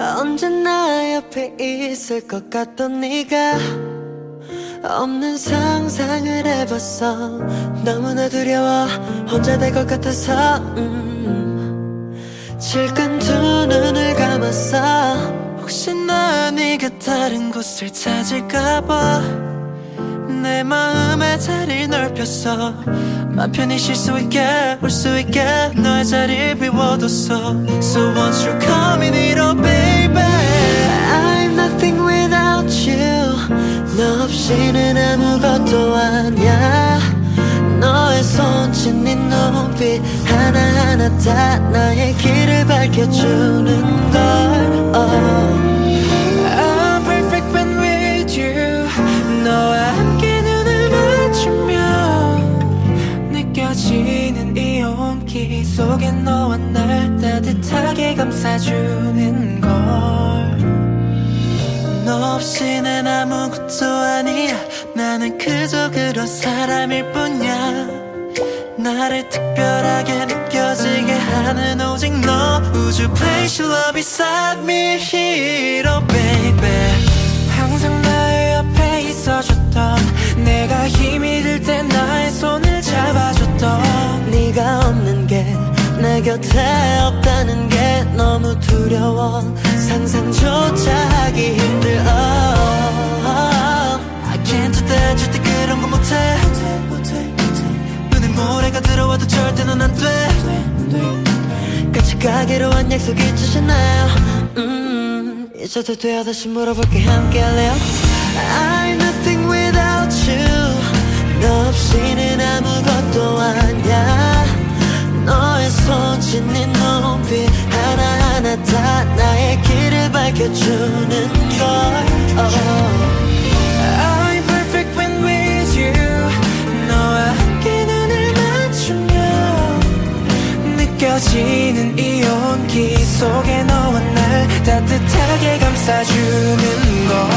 언제나 옆에 있을 것 같던 네가 없는 상상을 해봤어. 너무나 두려워 혼자 될 것 같아서. 음. 질끈 두 눈을 감았어. 혹시나 네가 다른 곳을 찾을까봐 넓혔어. 맘 편히 쉴 수 있게 올 수 있게 너의 자리 비워뒀어. So won't you come in here baby. I'm nothing without you. 너 없이는 아무것도 아니야. 너의 손짓 네 눈빛 하나하나 다 나의 길을 밝혀주는 걸. oh. 속에 너와 날 따뜻하게 감싸주는 걸. 너 없이 난 아무것도 아니야. 나는 그저 그런 사람일 뿐이야. 나를 특별하게 느껴지게 하는 오직 너. Would you place your love beside me hero baby 내 곁에 없다는 게 너무 두려워. 상상조차 하기 힘들어. I can't do that. 절대 그런 거 못해. 눈에 모래가 들어와도 절대 넌 안돼. 같이 가기로 한 약속 잊으셨나요? 음, 잊어도 돼요. 다시 물어볼게. 함께 할래요 손짓 네 눈빛 하나하나 다 나의 길을 밝혀주는 걸. Oh. 느껴지는 이 온기 속에 너와 날 따뜻하게 감싸주는 걸